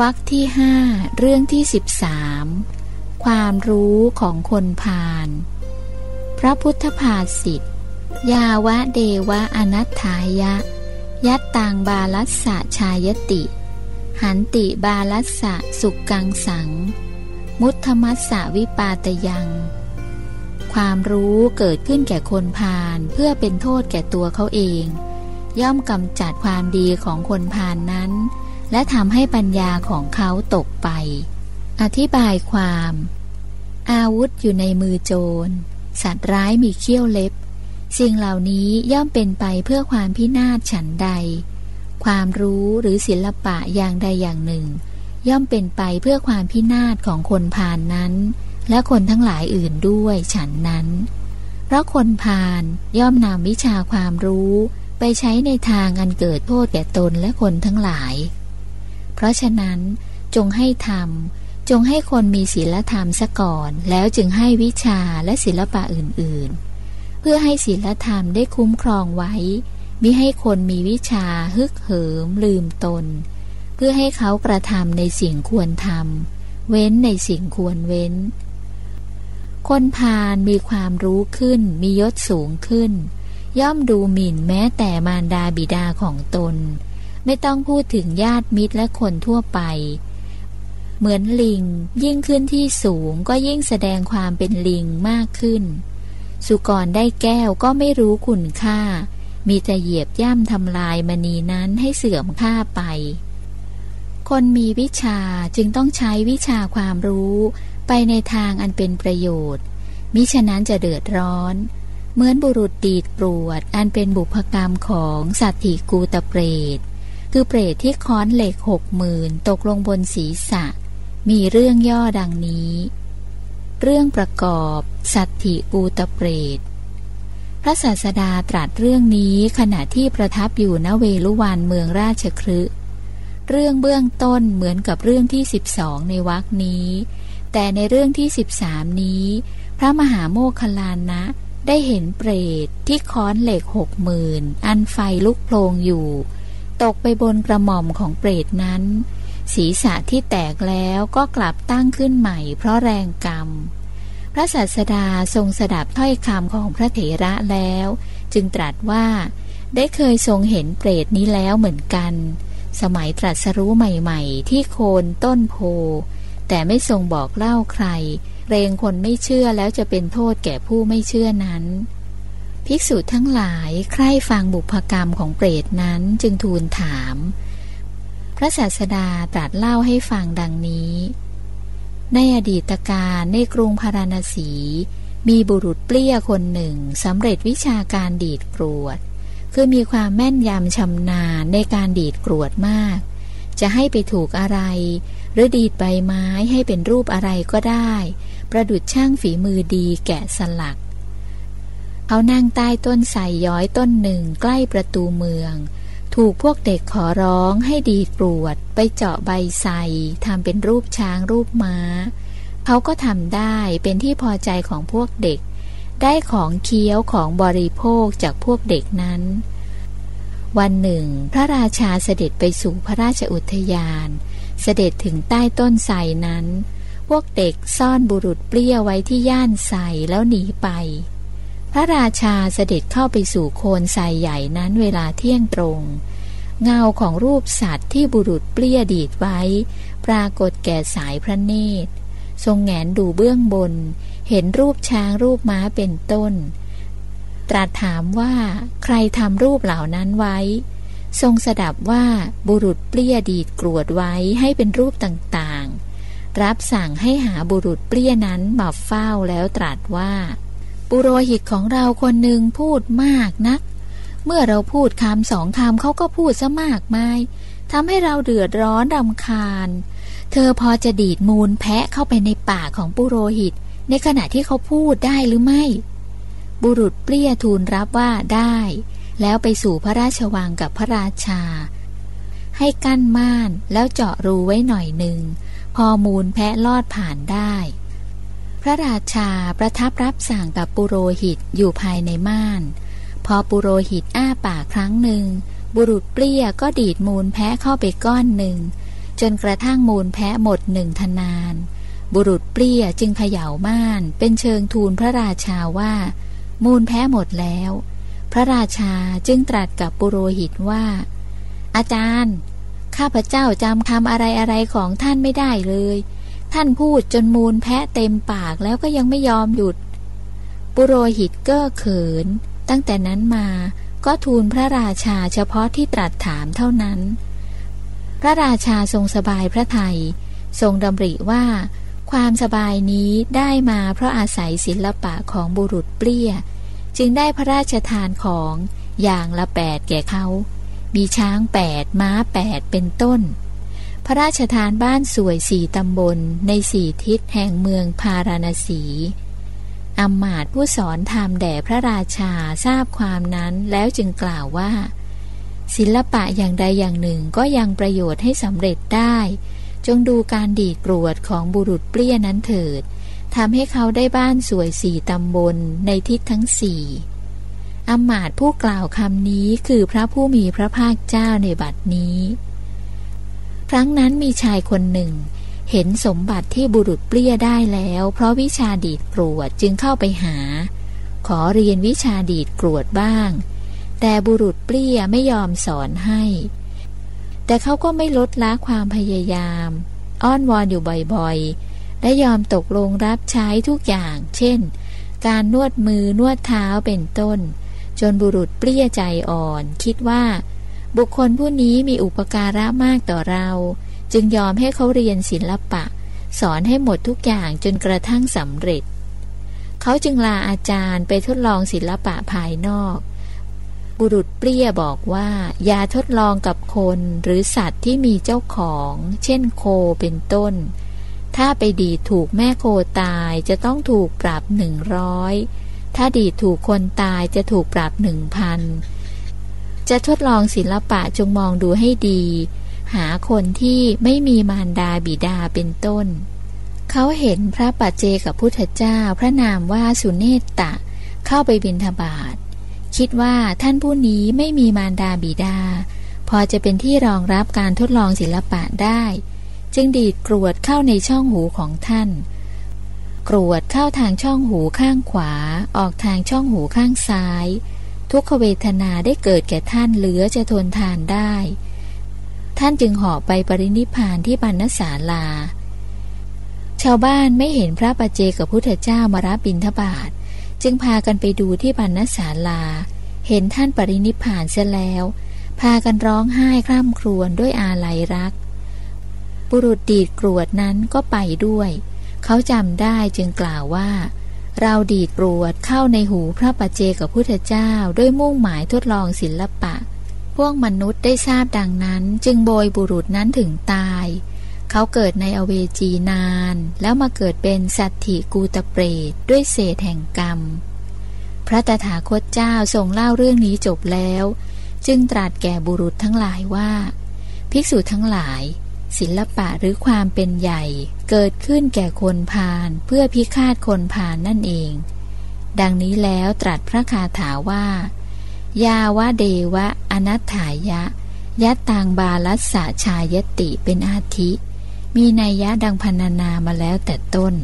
วรรคที่ห้าเรื่องที่สิบสามความรู้ของคนพาลพระพุทธภาษิตยาวะเดวะอนัตถายะ ยัตตังบาลัสสะชายติ หันติบาลัสสะสุกกังสัง มุทธมัสสะวิปาตยัง ความรู้เกิดขึ้นแก่คนพาลเพื่อเป็นโทษแก่ตัวเขาเอง ย่อมกำจัดความดีของคนพาลนนั้น และทำให้ปัญญาของเขาตกไป อธิบายความ อาวุธอยู่ในมือโจร สัตว์ร้ายมีเขี้ยวเล็บ สิ่งเหล่านี้ย่อมเป็นไปเพื่อความพินาศฉันใด ความรู้หรือศิลปะอย่างใดอย่างหนึ่ง ย่อมเป็นไปเพื่อความพินาศของคนพานนั้น และคนทั้งหลายอื่นด้วยฉันนั้น เพราะคนพานย่อมนำวิชาความรู้ไปใช้ในทางอันเกิดโทษแก่ตนและคนทั้งหลาย ราะฉะนั้นจงให้ทำจงให้คนมีศีลธรรมซะก่อน แล้วจึงให้วิชาและศิลปะอื่นๆ เพื่อให้ศีลธรรมได้คุ้มครองไว้มิให้คนมีวิชาฮึกเหิมลืมตน เพื่อให้เขากระทำในสิ่งควรทำเว้นในสิ่งควรเว้น คนพาลมีความรู้ขึ้นมียศสูงขึ้น ย่อมดูหมิ่นแม้แต่มารดาบิดาของตน ไม่ต้องพูดถึงญาติมิตรและคนทั่วไป เหมือนลิง ยิ่งขึ้นที่สูงก็ยิ่งแสดงความเป็นลิงมากขึ้น สุกรได้แก้วก็ไม่รู้คุณค่า มีแต่เหยียบย่ำทำลายมณีนั้นให้เสื่อมค่าไป คนมีวิชาจึงต้องใช้วิชาความรู้ไปในทางอันเป็นประโยชน์ มิฉะนั้นจะเดือดร้อน เหมือนบุรุษดีดปรวด อันเป็นบุพกรรมของสัตถิกูตะเปรต คือเปรตที่ค้อนเหล็กหกหมื่นตกลงบนศีรษะ มีเรื่องย่อดังนี้ เรื่องประกอบสัตถิปูตเปรต พระศาสดาตรัสเรื่องนี้ขณะที่ประทับอยู่ณเวลุวันเมืองราชครึเรื่องเบื้องต้นเหมือนกับเรื่องที่สิบองในวรคนี้ แต่ในเรื่องที่สิบามนี้ พระมหาโมคคลานะ ได้เห็นเปรตที่ค้อนเหล็กหกหมื่นอันไฟลุกโพลงอยู่ ตกไปบนกระหม่อมของเปรตนั้น ศีรษะที่แตกแล้วก็กลับตั้งขึ้นใหม่เพราะแรงกรรม พระศาสดาทรงสดับถ้อยคำของพระเถระแล้ว จึงตรัสว่าได้เคยทรงเห็นเปรตนี้แล้วเหมือนกัน สมัยตรัสรู้ใหม่ๆ ที่โคนต้นโพ แต่ไม่ทรงบอกเล่าใครเรงคนไม่เชื่อแล้วจะเป็นโทษแก่ผู้ไม่เชื่อนั้น ภิกษุทั้งหลายใคร่ฟังบุพกรรมของเปรตนั้นจึงทูลถาม พระศาสดาตรัสเล่าให้ฟังดังนี้ ในอดีตการในกรุงพาราณสี มีบุรุษเปลี้ยคนหนึ่งสำเร็จวิชาการดีดกรวด คือมีความแม่นยำชำนาญในการดีดกรวดมาก จะให้ไปถูกอะไร หรือดีดใบไม้ให้เป็นรูปอะไรก็ได้ ประดุดช่างฝีมือดีแกะสลัก เขานั่งใต้ต้นไทรย้อยต้นหนึ่งใกล้ประตูเมือง ถูกพวกเด็กขอร้องให้ดีดปรวด ไปเจาะใบไทรทำเป็นรูปช้างรูปม้า เขาก็ทำได้เป็นที่พอใจของพวกเด็ก ได้ของเคี้ยวของบริโภคจากพวกเด็กนั้น วันหนึ่ง พระราชาเสด็จไปสู่พระราชอุทยาน เสด็จถึงใต้ต้นไทรนั้น พวกเด็กซ่อนบุรุษเปรี้ยวไว้ที่ย่านไทรแล้วหนีไป พระราชาเสด็จเข้าไปสู่โคนไทรใหญ่นั้นเวลาเที่ยงตรง เงาของรูปสัตว์ที่บุรุษเปลี้ยดีดไว้ ปรากฏแก่สายพระเนตร ทรงแงนดูเบื้องบน เห็นรูปช้างรูปม้าเป็นต้น ตรัสถามว่าใครทำรูปเหล่านั้นไว้ ทรงสดับว่าบุรุษเปลี้ยดีดกรวดไว้ให้เป็นรูปต่างๆ รับสั่งให้หาบุรุษเปลี้ยนั้นมาเฝ้าแล้วตรัสว่า ปุโรหิตของเราคนหนึ่งพูดมากนัก เมื่อเราพูดคำสองคำเขาก็พูดซะมากมายทำให้เราเดือดร้อนรำคาญ เธอพอจะดีดมูลแพะเข้าไปในปากของปุโรหิต ในขณะที่เขาพูดได้หรือไม่ บุรุษเปรี้ยทูลรับว่าได้ แล้วไปสู่พระราชวังกับพระราชา ให้กั้นม่านแล้วเจาะรูไว้หน่อยหนึ่ง พอมูลแพะลอดผ่านได้ พระราชาประทับรับสั่งกับปุโรหิตอยู่ภายในม่าน พอปุโรหิตอ้าปากครั้งหนึ่ง บุรุษเปรี้ยก็ดีดมูลแพ้เข้าไปก้อนหนึ่ง จนกระทั่งมูลแพะหมดหนึ่งทนาน บุรุษเปรี้ยจึงเขย่าม่าน เป็นเชิงทูลพระราชาว่า มูลแพ้หมดแล้ว พระราชาจึงตรัสกับปุโรหิตว่า อาจารย์ ข้าพเจ้าจำคำอะไรอะไรของท่านไม่ได้เลย ท่านพูดจนมูลแพะเต็มปากแล้วก็ยังไม่ยอมหยุด ปุโรหิตก็เขิน ตั้งแต่นั้นมาก็ทูลพระราชาเฉพาะที่ตรัสถามเท่านั้น พระราชาทรงสบายพระทัยทรงดำริว่า ความสบายนี้ได้มาเพราะอาศัยศิลปะของบุรุษเปรี้ย จึงได้พระราชทานของอย่างละแปดแก่เขา มีช้างแปดม้าแปดเป็นต้น พระราชทานบ้านสวยสี่ตำบลในสี่ทิศแห่งเมืองพาราณสีอำมาตผู้สอนธรรมแด่พระราชาทราบความนั้นแล้วจึงกล่าวว่า ศิลปะอย่างใดอย่างหนึ่งก็ยังประโยชน์ให้สำเร็จได้ จงดูการดีดกรวดของบุรุษเปรี้ยนั้นเถิดทำให้เขาได้บ้านสวยสี่ตำบลในทิศทั้งสี่อำมาตผู้กล่าวคำนี้คือพระผู้มีพระภาคเจ้าในบัดนี้ ครั้งนั้นมีชายคนหนึ่ง เห็นสมบัติที่บุรุษเปรี้ยได้แล้ว เพราะวิชาดีดกรวดจึงเข้าไปหา ขอเรียนวิชาดีดกรวดบ้าง แต่บุรุษเปรี้ยไม่ยอมสอนให้ แต่เขาก็ไม่ลดละความพยายาม อ้อนวอนอยู่บ่อยๆ และยอมตกลงรับใช้ทุกอย่าง เช่น การนวดมือนวดเท้าเป็นต้น จนบุรุษเปรี้ยใจอ่อน คิดว่า บุคคลผู้นี้มีอุปการะมากต่อเรา จึงยอมให้เขาเรียนศิลปะ สอนให้หมดทุกอย่างจนกระทั่งสำเร็จ เขาจึงลาอาจารย์ไปทดลองศิลปะภายนอก บุรุษเปรี้ยบอกว่า อย่าทดลองกับคนหรือสัตว์ที่มีเจ้าของ เช่นโคเป็นต้น ถ้าไปดีถูกแม่โคตายจะต้องถูกปรับหนึ่งร้อยถ้าดีถูกคนตายจะถูกปรับหนึ่งพัน จะทดลองศิลปะจงมองดูให้ดี หาคนที่ไม่มีมารดาบิดาเป็นต้น เขาเห็นพระปัจเจกับพุทธเจ้าพระนามว่าสุเนตตะ เข้าไปบิณฑบาตคิดว่าท่านผู้นี้ไม่มีมารดาบิดา พอจะเป็นที่รองรับการทดลองศิลปะได้ จึงดีดกรวดเข้าในช่องหูของท่าน กรวดเข้าทางช่องหูข้างขวา ออกทางช่องหูข้างซ้าย ทุกขเวทนาได้เกิดแก่ท่านเหลือจะทนทานได้ ท่านจึงห่อไปปรินิพานที่บรรณศาลา ชาวบ้านไม่เห็นพระปเจกับพุทธเจ้ามารับบิณฑบาตจึงพากันไปดูที่บรรณศาลา เห็นท่านปรินิพานเสียแล้ว พากันร้องไห้คร่ำครวญด้วยอาลัยรัก บุรุษดีดกรวดนั้นก็ไปด้วย เขาจำได้จึงกล่าวว่า เราดีดกรวดเข้าในหูพระปเจกับพุทธเจ้าด้วยมุ่งหมายทดลองศิลปะ พวกมนุษย์ได้ทราบดังนั้นจึงโบยบุรุษนั้นถึงตาย เขาเกิดในอเวจีนาน แล้วมาเกิดเป็นสัตถิกูตเปรตด้วยเศษแห่งกรรม พระตถาคตเจ้าทรงเล่าเรื่องนี้จบแล้ว จึงตรัสแก่บุรุษทั้งหลายว่า ภิกษุทั้งหลาย ศิลปะหรือความเป็นใหญ่ เกิดขึ้นแก่คนพาลเพื่อพิฆาตคนพาลนนั่นเอง ดังนี้แล้วตรัสพระคาถาว่า ยาวะเดวะอนัตถายะยะตังบาลัสสะชายติเป็นอาทิ มีนัยยะดังพันนามาแล้วแต่ต้น